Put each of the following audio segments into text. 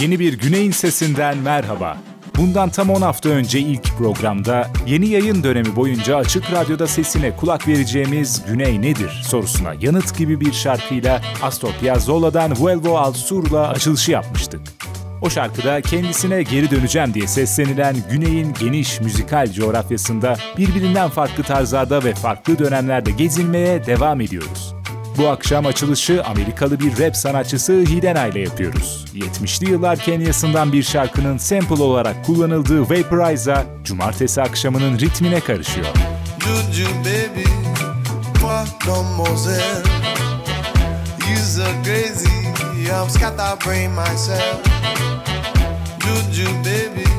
Yeni bir Güney'in sesinden merhaba. Bundan tam 10 hafta önce ilk programda yeni yayın dönemi boyunca Açık Radyo'da sesine kulak vereceğimiz Güney nedir sorusuna yanıt gibi bir şarkıyla Astor Piazzolla'dan Vuelvo al Sur'la açılışı yapmıştık. O şarkıda kendisine geri döneceğim diye seslenilen Güney'in geniş müzikal coğrafyasında birbirinden farklı tarzlarda ve farklı dönemlerde gezinmeye devam ediyoruz. Bu akşam açılışı Amerikalı bir rap sanatçısı Hidena ile yapıyoruz. 70'li yıllar Kenya'sından bir şarkının sample olarak kullanıldığı Vaporize'a cumartesi akşamının ritmine karışıyor. Juju baby, mademoiselle You so crazy, I'm myself Juju baby,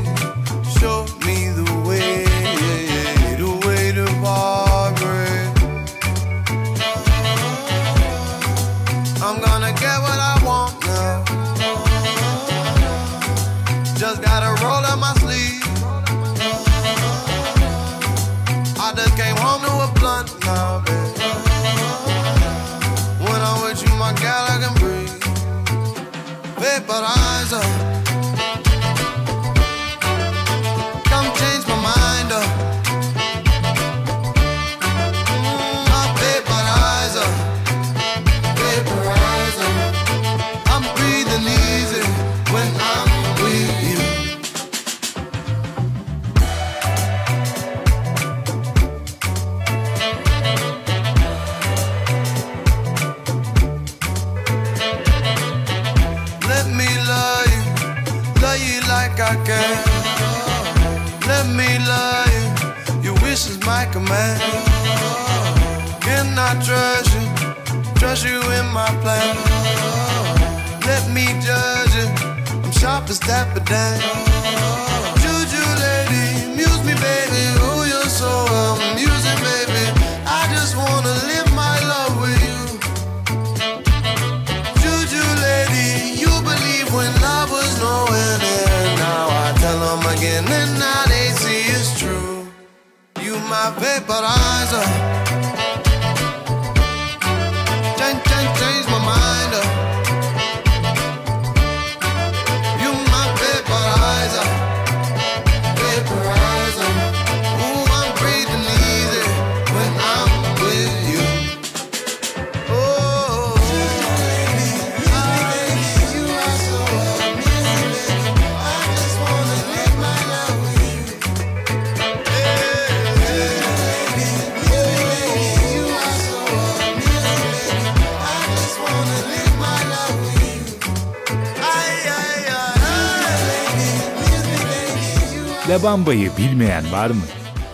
La Bamba'yı bilmeyen var mı?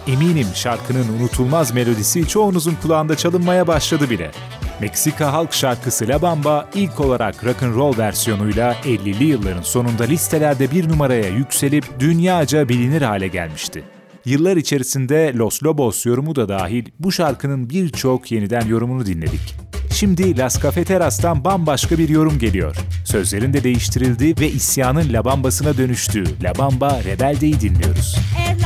Eminim şarkının unutulmaz melodisi çoğunuzun kulağında çalınmaya başladı bile. Meksika halk şarkısı La Bamba ilk olarak rock and roll versiyonuyla 50'li yılların sonunda listelerde bir numaraya yükselip dünyaca bilinir hale gelmişti. Yıllar içerisinde Los Lobos yorumu da dahil bu şarkının birçok yeniden yorumunu dinledik. Şimdi Las Cafeteras'tan bambaşka bir yorum geliyor. Sözlerin de değiştirildiği ve isyanın La Bamba'sına dönüştüğü La Bamba Rebelde'yi dinliyoruz. Es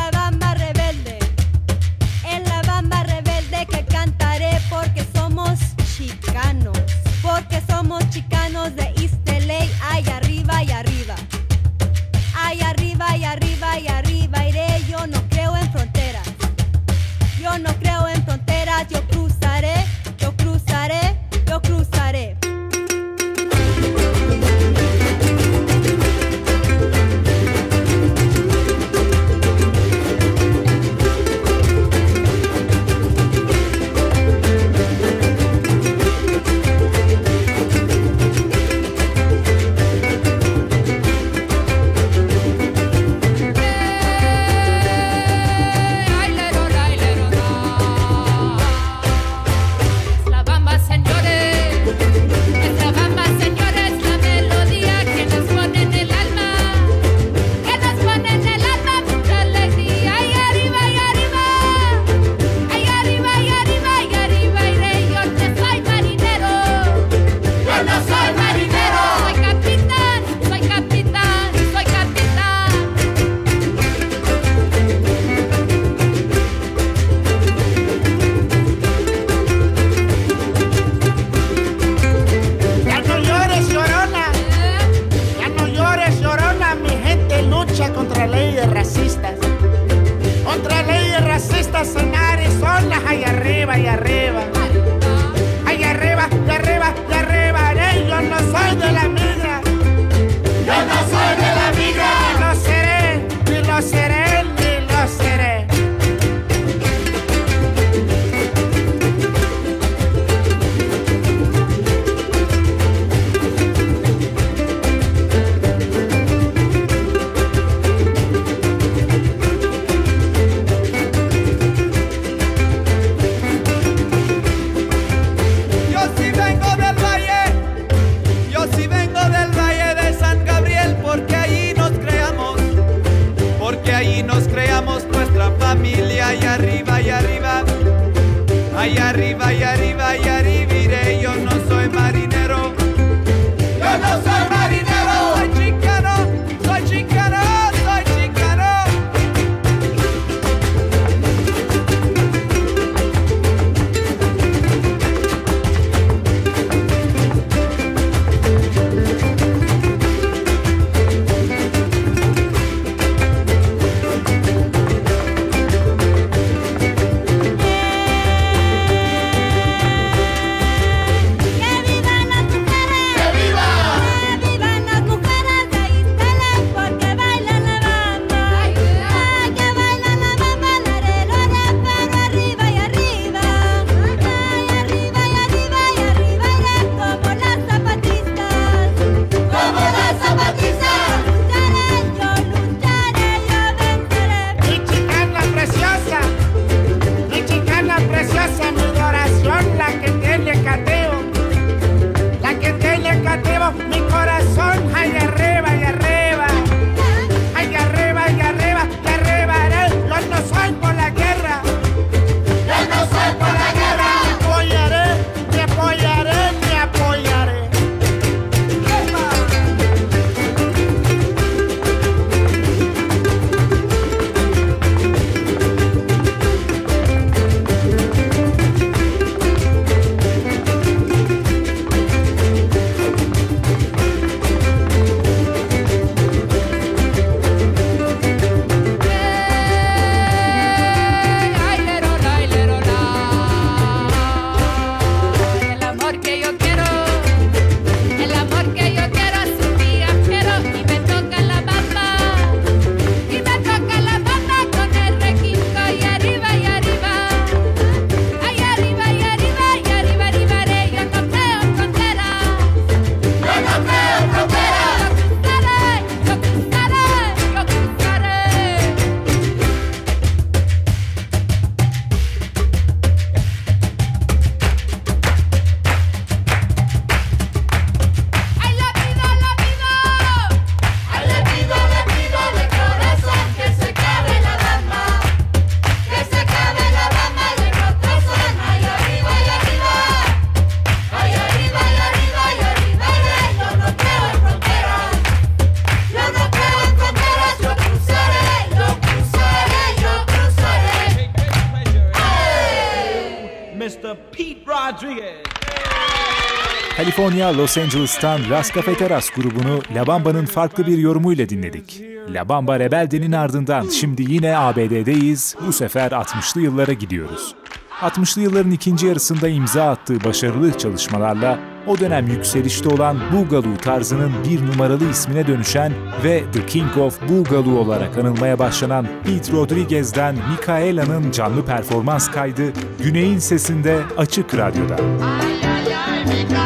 Los Angeles'tan Las Cafeteras grubunu La Bamba'nın farklı bir yorumuyla dinledik. La Bamba Rebelde'nin ardından şimdi yine ABD'deyiz, bu sefer 60'lı yıllara gidiyoruz. 60'lı yılların ikinci yarısında imza attığı başarılı çalışmalarla o dönem yükselişte olan Boogaloo tarzının bir numaralı ismine dönüşen ve The King of Boogaloo olarak anılmaya başlanan Pete Rodriguez'den Micaela'nın canlı performans kaydı Güney'in sesinde Açık Radyo'da. Ay, ay,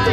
ay,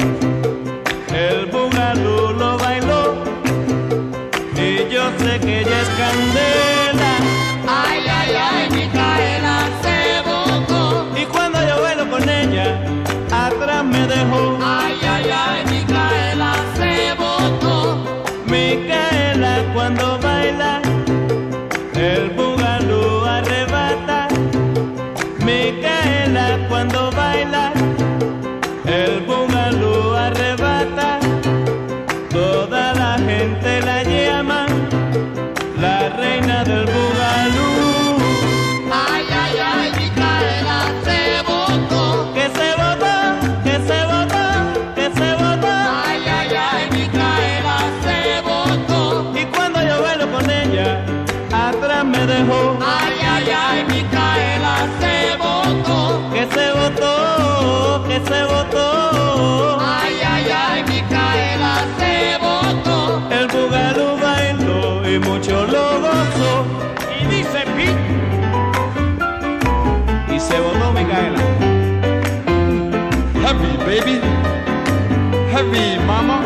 dejo que se votó. Ay, ay, ay, Micaela se votó. El bugalú bailó y mucho lo gozó. Y dice pi. Y se votó Micaela. Heavy, baby. Heavy, mama.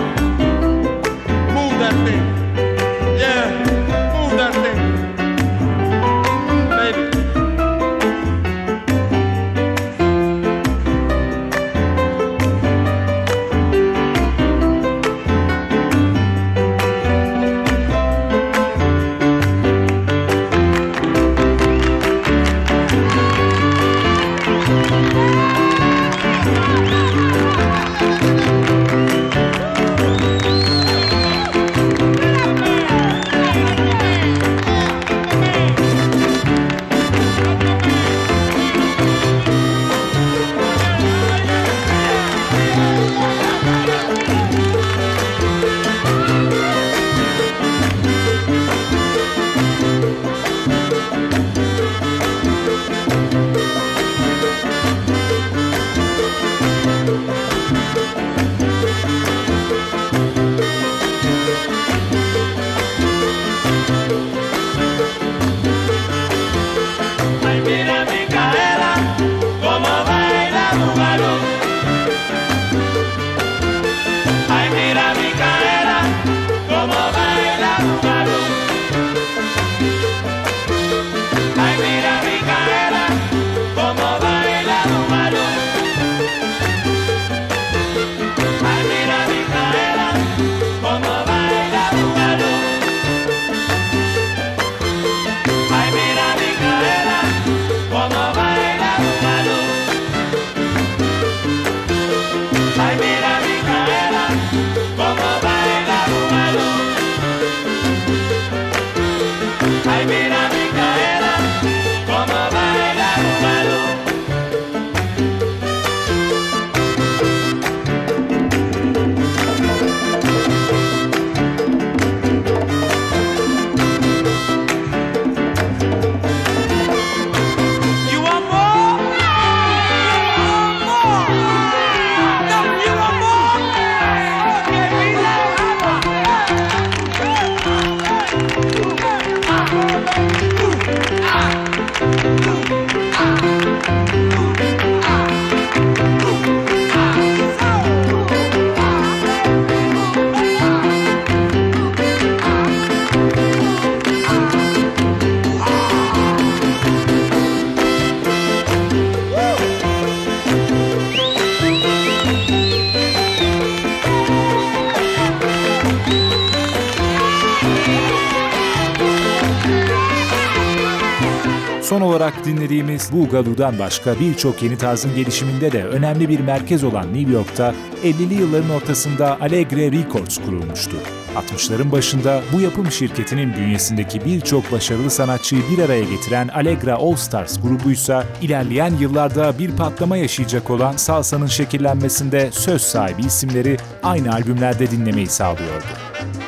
Boogaloo'dan başka birçok yeni tarzın gelişiminde de önemli bir merkez olan New York'ta 50'li yılların ortasında Allegre Records kurulmuştu. 60'ların başında bu yapım şirketinin bünyesindeki birçok başarılı sanatçıyı bir araya getiren Allegra All Stars grubuysa ilerleyen yıllarda bir patlama yaşayacak olan salsanın şekillenmesinde söz sahibi isimleri aynı albümlerde dinlemeyi sağlıyordu.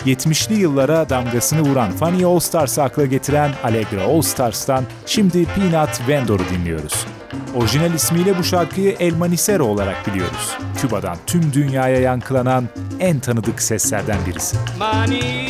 70'li yıllara damgasını vuran Funny All Stars'ı akla getiren Allegra All Stars'tan şimdi Peanut Vendor'u dinliyoruz. Orijinal ismiyle bu şarkıyı El Manicero olarak biliyoruz. Küba'dan tüm dünyaya yankılanan en tanıdık seslerden birisi. Maní.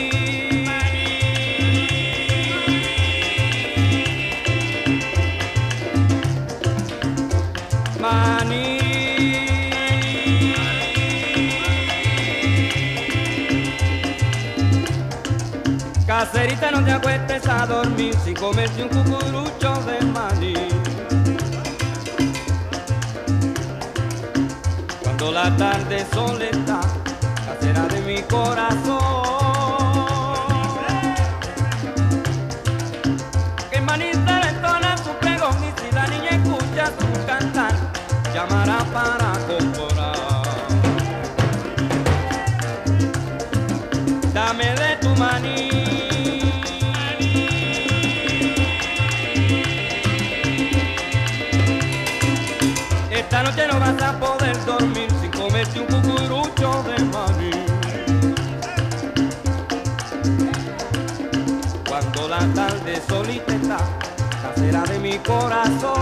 Caserita, no te acuestes a dormir sin comerte un cucurucho de maní. Cuando la tarde soledad casera de mi corazón. Corazón.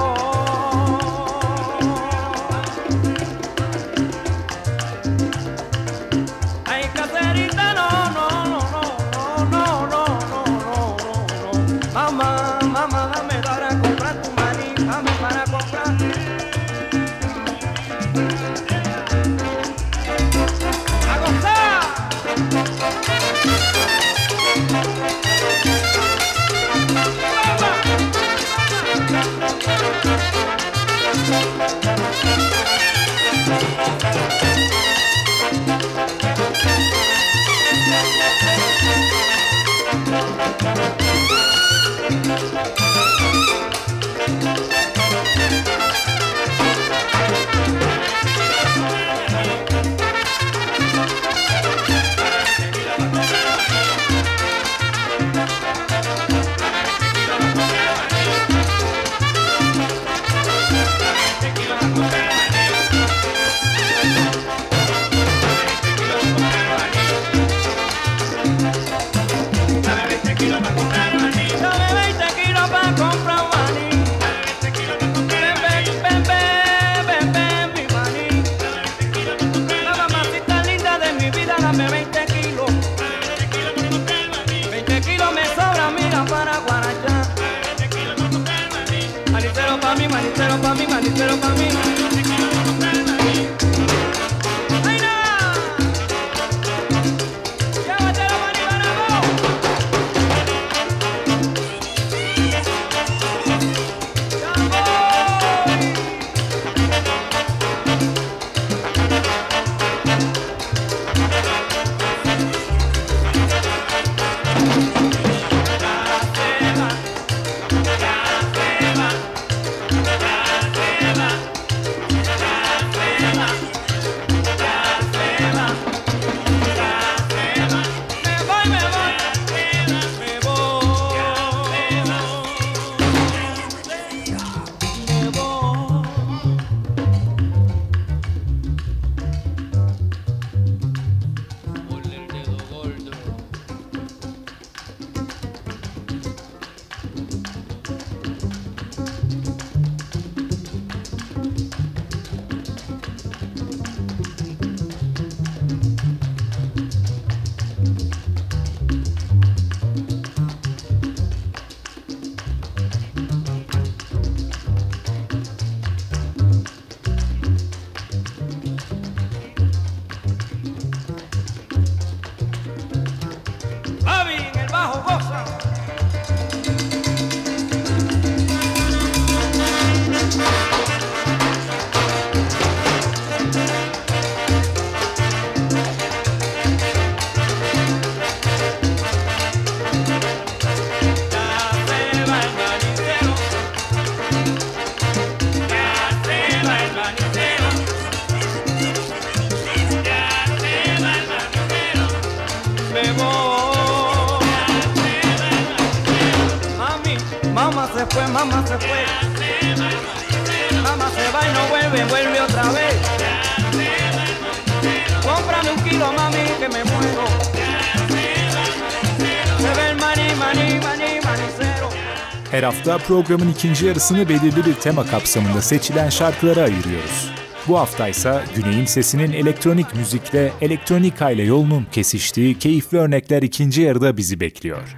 Her hafta programın ikinci yarısını belirli bir tema kapsamında seçilen şarkılara ayırıyoruz. Bu haftaysa Güney'in sesinin elektronik müzikle elektronika ile yolunun kesiştiği keyifli örnekler ikinci yarıda bizi bekliyor.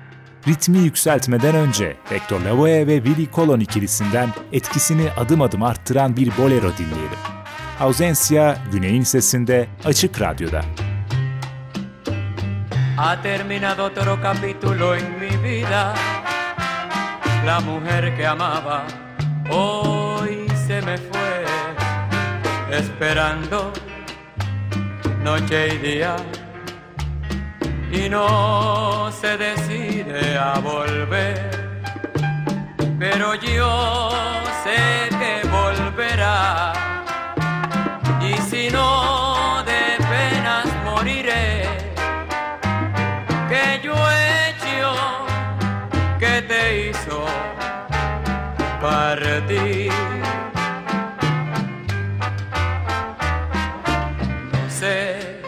Ritmi yükseltmeden önce Hector Lavoe ve Willy Colon ikilisinden etkisini adım adım arttıran bir bolero dinleyelim. Ausencia Güney'in sesinde Açık Radyo'da. Ha terminado otro capítulo en mi vida. La mujer que amaba hoy se me fue, esperando noche y día y no se decide a volver. Pero yo sé partir. No sé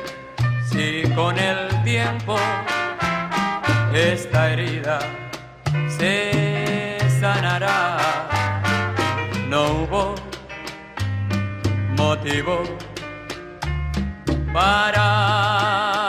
si con el tiempo esta herida se sanará. No hubo motivo para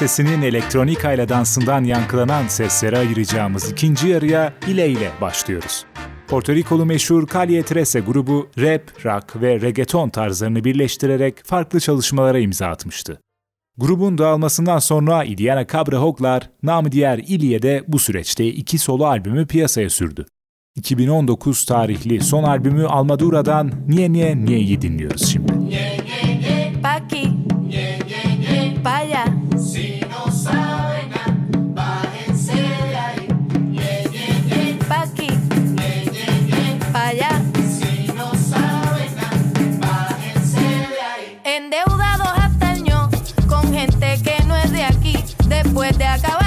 sesinin elektronika ile dansından yankılanan seslere ayıracağımız ikinci yarıya ile ile başlıyoruz. Porto Rikolu meşhur Calle Trece grubu rap, rock ve reggaeton tarzlarını birleştirerek farklı çalışmalara imza atmıştı. Grubun dağılmasından sonra Iliana Cabra namı diğer İlye'de bu süreçte iki solo albümü piyasaya sürdü. 2019 tarihli son albümü Almadura'dan Niye Niye Niye'yi dinliyoruz şimdi. pa aquí, pa allá. Pa Después de acabar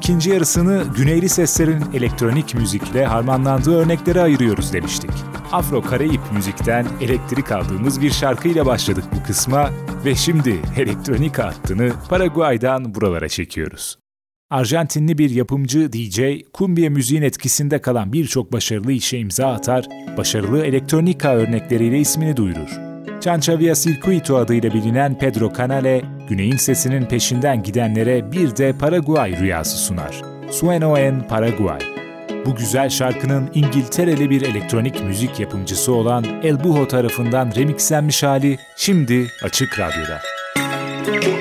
ikinci yarısını güneyli seslerin elektronik müzikle harmanlandığı örneklere ayırıyoruz demiştik. Afro Karayip müzikten elektrik aldığımız bir şarkıyla başladık bu kısma ve şimdi elektronik hattını Paraguay'dan buralara çekiyoruz. Arjantinli bir yapımcı DJ, kumbia müziğin etkisinde kalan birçok başarılı işe imza atar, başarılı elektronika örnekleriyle ismini duyurur. Chanchavia Circuito adıyla bilinen Pedro Canale, Güney'in sesinin peşinden gidenlere bir de Paraguay rüyası sunar. Sueno en Paraguay. Bu güzel şarkının İngiltereli bir elektronik müzik yapımcısı olan El Buho tarafından remixlenmiş hali şimdi Açık Radyo'da. Pa'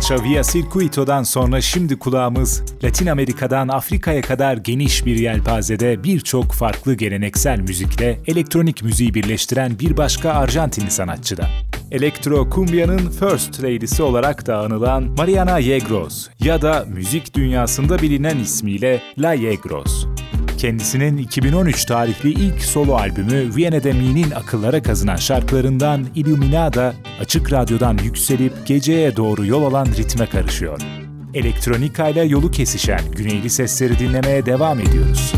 Chancha Via Circuito'dan sonra şimdi kulağımız Latin Amerika'dan Afrika'ya kadar geniş bir yelpazede birçok farklı geleneksel müzikle elektronik müziği birleştiren bir başka Arjantinli sanatçıda. Elektro Cumbia'nın First Lady'si olarak da anılan Mariana Yegros ya da müzik dünyasında bilinen ismiyle La Yegros. Kendisinin 2013 tarihli ilk solo albümü Viyana'da Mi'nin akıllara kazınan şarkılarından Illuminada, açık radyodan yükselip geceye doğru yol alan ritme karışıyor. Elektronika ile yolu kesişen güneyli sesleri dinlemeye devam ediyoruz.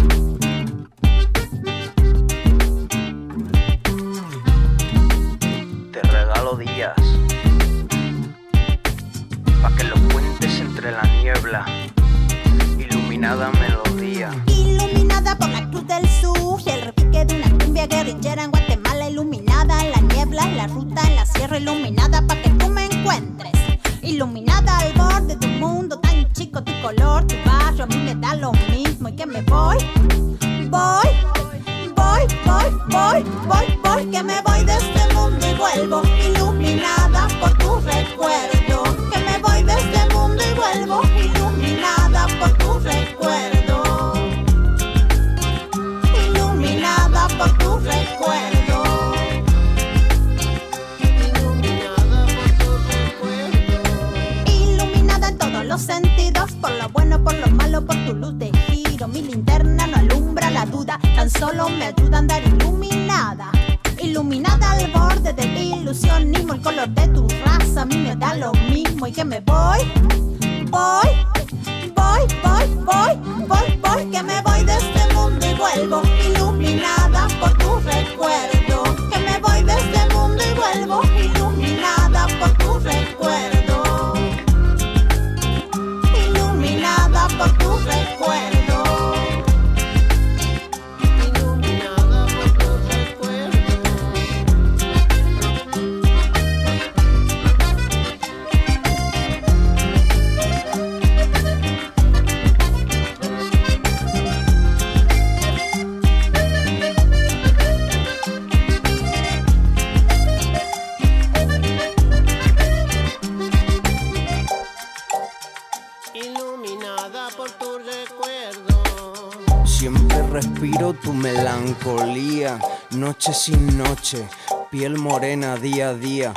Piel morena día a día.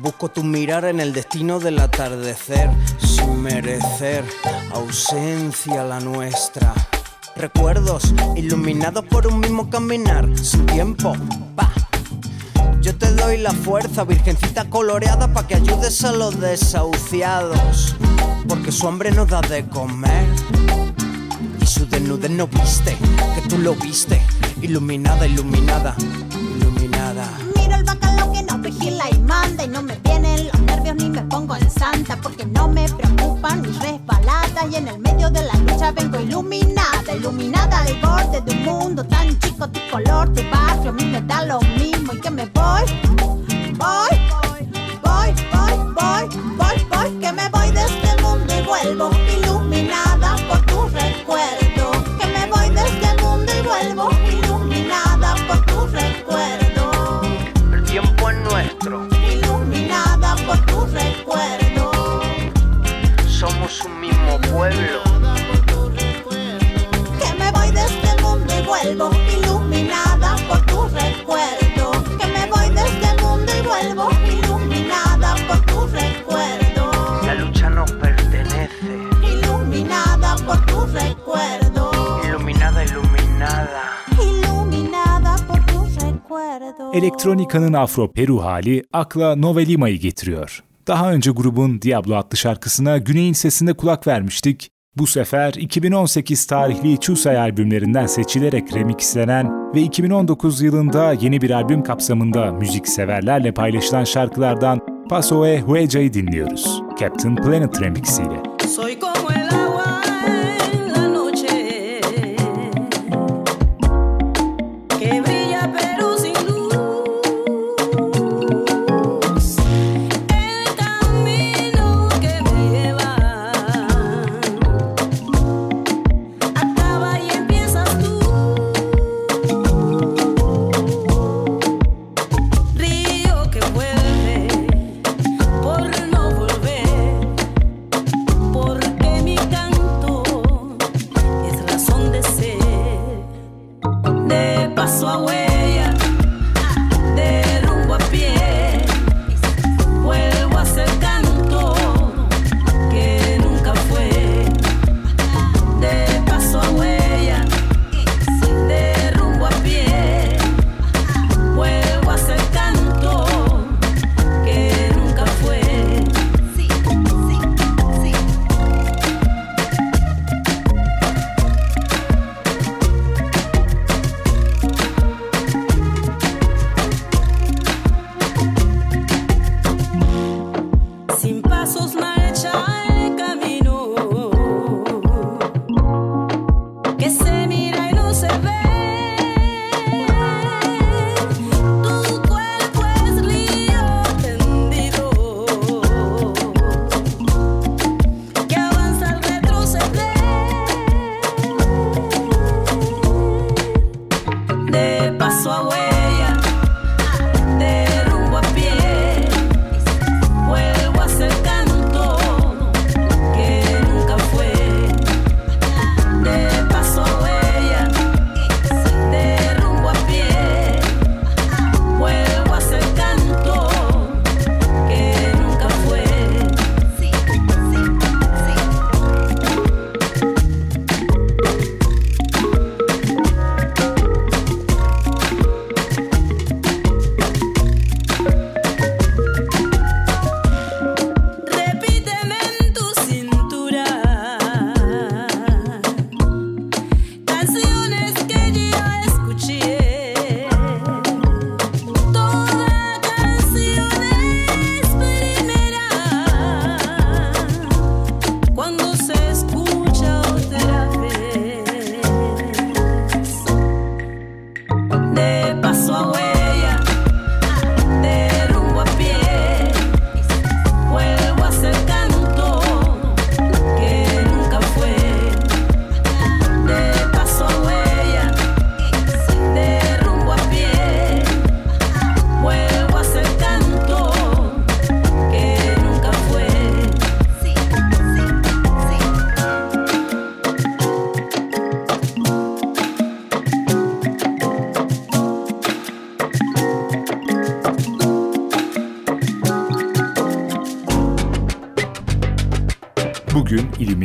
Busco tu mirar en el destino del atardecer, sin merecer ausencia la nuestra. Recuerdos iluminados por un mismo caminar, sin tiempo, pa. Yo te doy la fuerza, virgencita coloreada, para que ayudes a los desahuciados, porque su hambre no da de comer y su desnudez no viste, que tú lo viste, iluminada, iluminada. Y manda y no me vienen los nervios ni me pongo en santa porque no me preocupan mis resbaladas. Y en el medio de la lucha vengo iluminada, iluminada al borde de un mundo tan chico, tu color, tu barrio, a mí me da lo mismo. Y que me voy, voy, voy, voy, voy, voy, Elektronika'nın Afro-Peru hali akla Novelima'yı getiriyor. Daha önce grubun Diablo adlı şarkısına Güney'in sesinde kulak vermiştik. Bu sefer 2018 tarihli Chusay albümlerinden seçilerek remixlenen ve 2019 yılında yeni bir albüm kapsamında müzikseverlerle paylaşılan şarkılardan Paso e Huella'yı dinliyoruz. Captain Planet remixiyle. Soy como el agua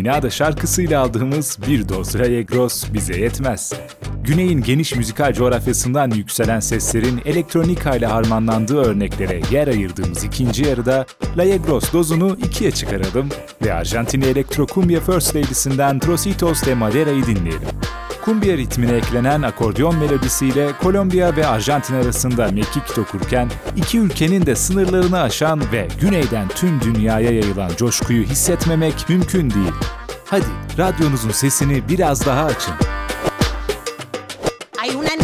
Illuminada şarkısıyla aldığımız bir doz Rayegros bize yetmez. Güney'in geniş müzikal coğrafyasından yükselen seslerin elektronika ile harmanlandığı örneklere yer ayırdığımız ikinci yarıda Rayegros dozunu ikiye çıkaralım ve Arjantinli elektro cumbia First Lady'sinden Trocitos de Madera'yı dinleyelim. Kumbia ritmine eklenen akordeon melodisiyle Kolombiya ve Arjantin arasında mekik dokurken iki ülkenin de sınırlarını aşan ve güneyden tüm dünyaya yayılan coşkuyu hissetmemek mümkün değil. Hadi radyonuzun sesini biraz daha açın. Hay una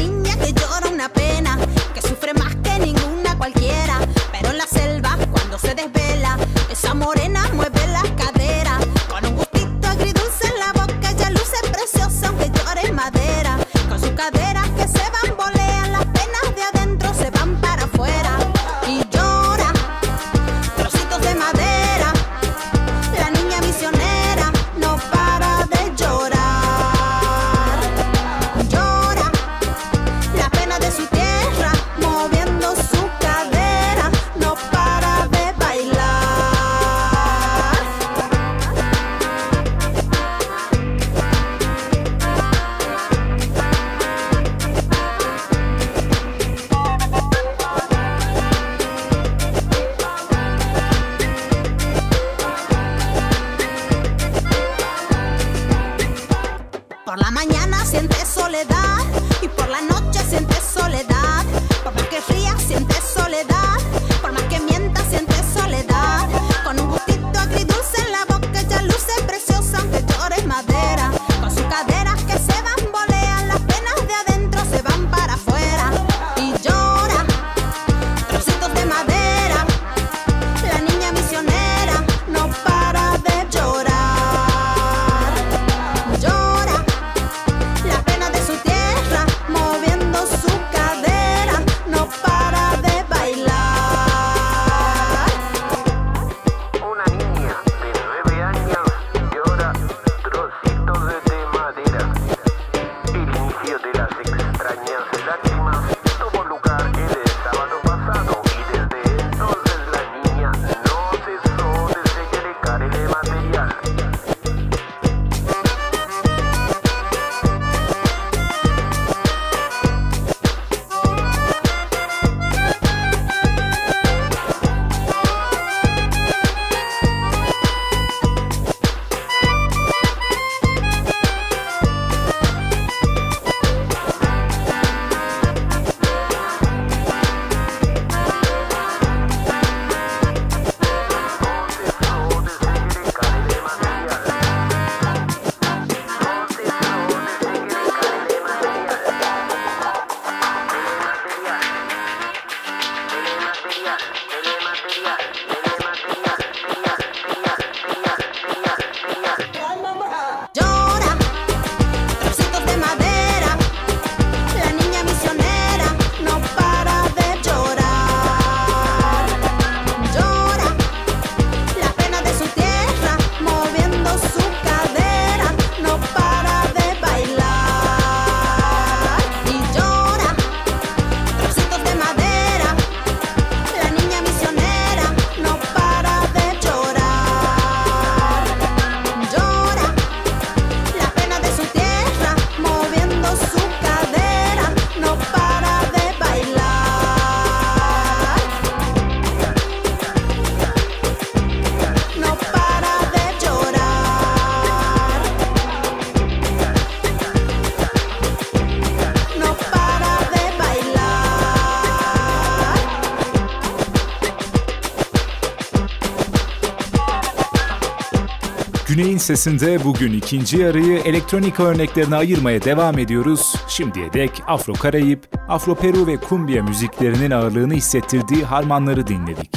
Güney'in sesinde bugün ikinci yarıyı elektronika örneklerine ayırmaya devam ediyoruz. Şimdiye dek Afro Karayip, Afro Peru ve Kumbia müziklerinin ağırlığını hissettirdiği harmanları dinledik.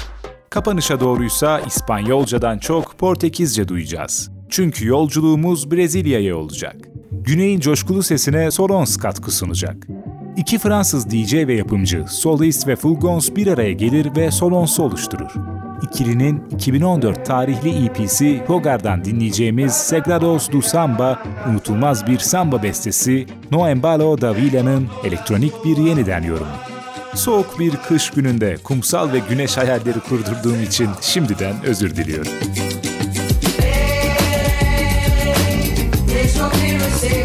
Kapanışa doğruysa İspanyolcadan çok Portekizce duyacağız. Çünkü yolculuğumuz Brezilya'ya olacak. Güney'in coşkulu sesine Solons katkı sunacak. İki Fransız DJ ve yapımcı Solis ve Fulgons bir araya gelir ve Solons'u oluşturur ikilinin 2014 tarihli EP'si Hogar'dan dinleyeceğimiz Sagrados do Samba, unutulmaz bir samba bestesi Noembalo da Villa'nın elektronik bir yeniden yorumu. Soğuk bir kış gününde kumsal ve güneş hayalleri kurdurduğum için şimdiden özür diliyorum. Hey, hey, hey,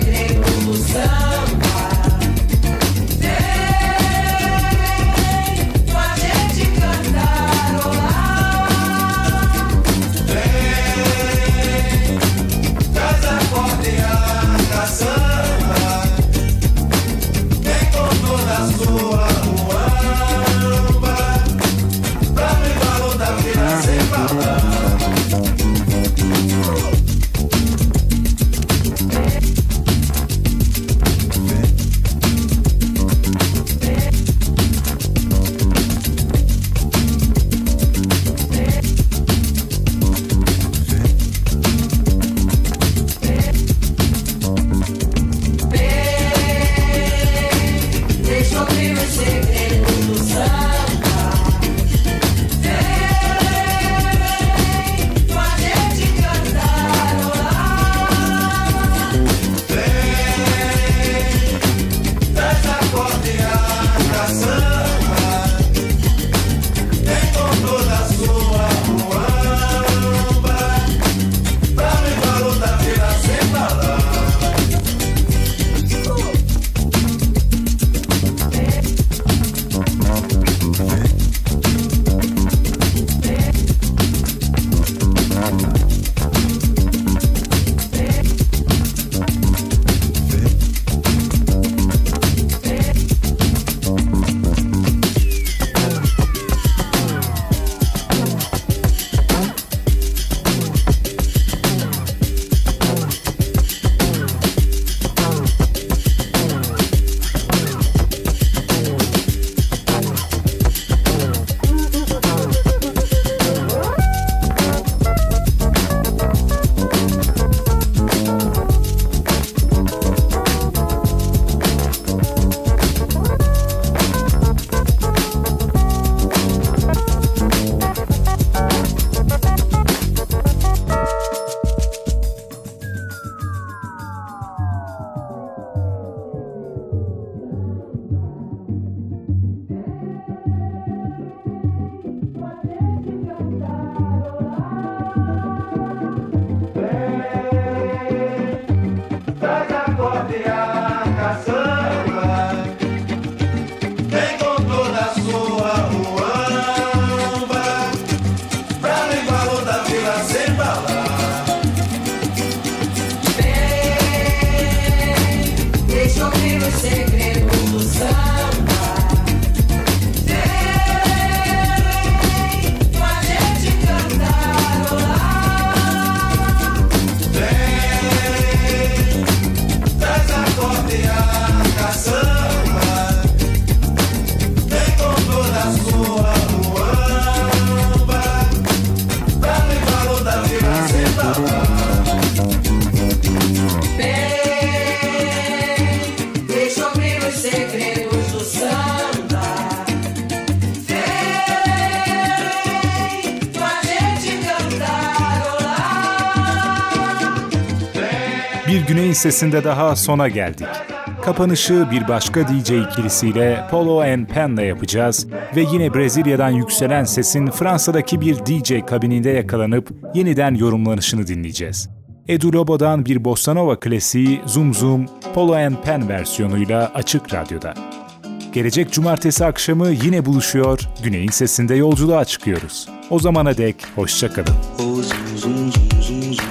Bir Güney'in sesinde daha sona geldik. Kapanışı bir başka DJ ikilisiyle Polo and Pen'le yapacağız ve yine Brezilya'dan yükselen sesin Fransa'daki bir DJ kabininde yakalanıp yeniden yorumlanışını dinleyeceğiz. Edu Lobo'dan bir bossa nova klasiği Zoom Zoom Polo and Pen versiyonuyla Açık Radyo'da. Gelecek cumartesi akşamı yine buluşuyor, Güney'in sesinde yolculuğa çıkıyoruz. O zamana dek hoşçakalın. Logo saímos tristes sem ver